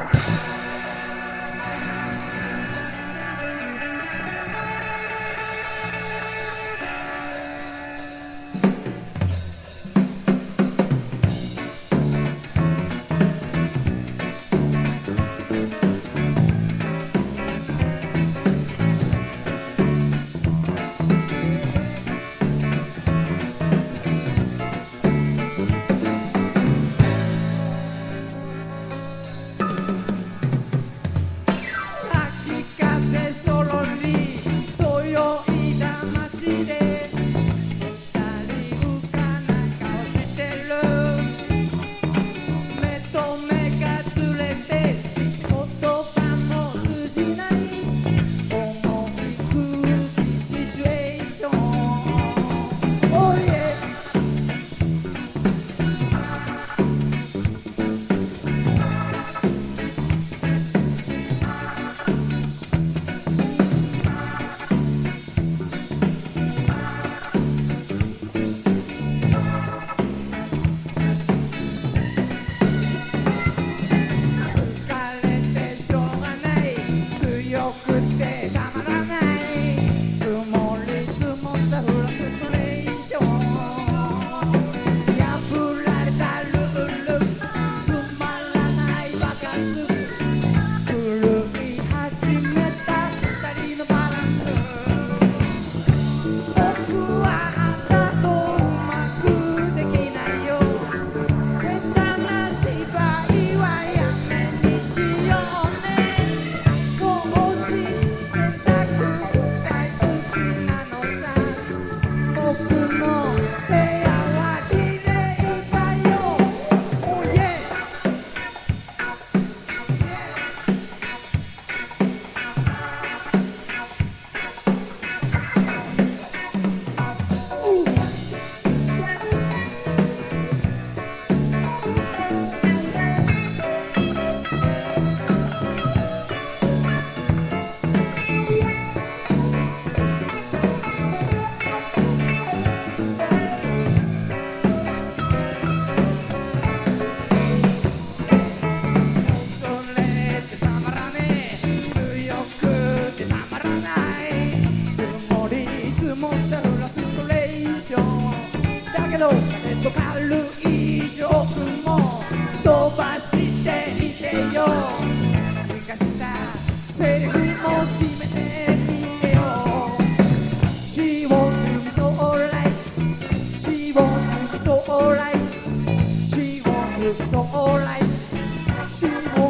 Yeah. ションだけどネット軽いジョークも飛ばしていてよ生かしたセリフも決めてみてよ She won't do me so alright She won't do me so alright She won't do me so alright She won't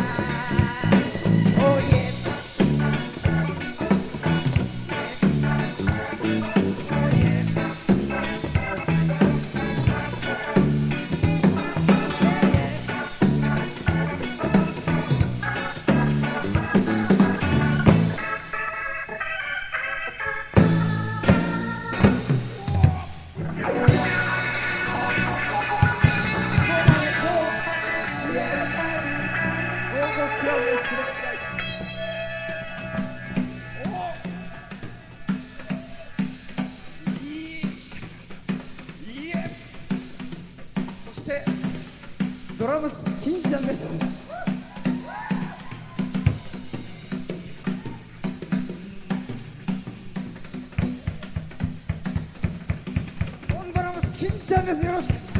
ムス金ちゃんです。金ちゃんです。よろしく。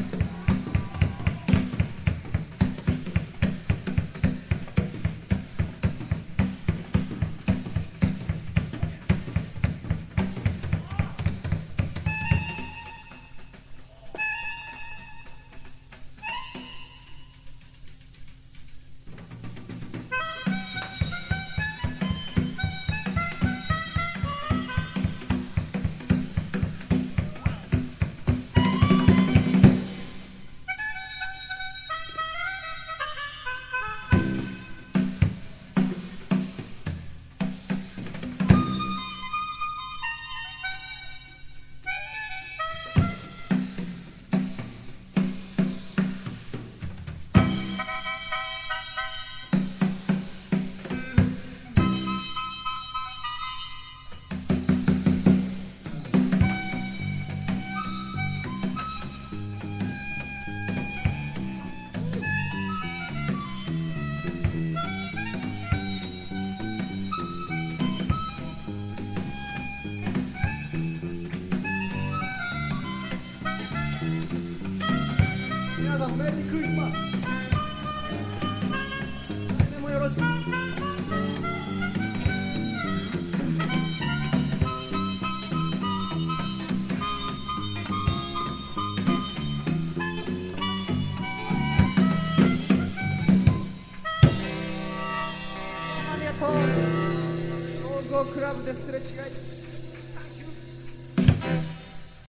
храм, де строчать.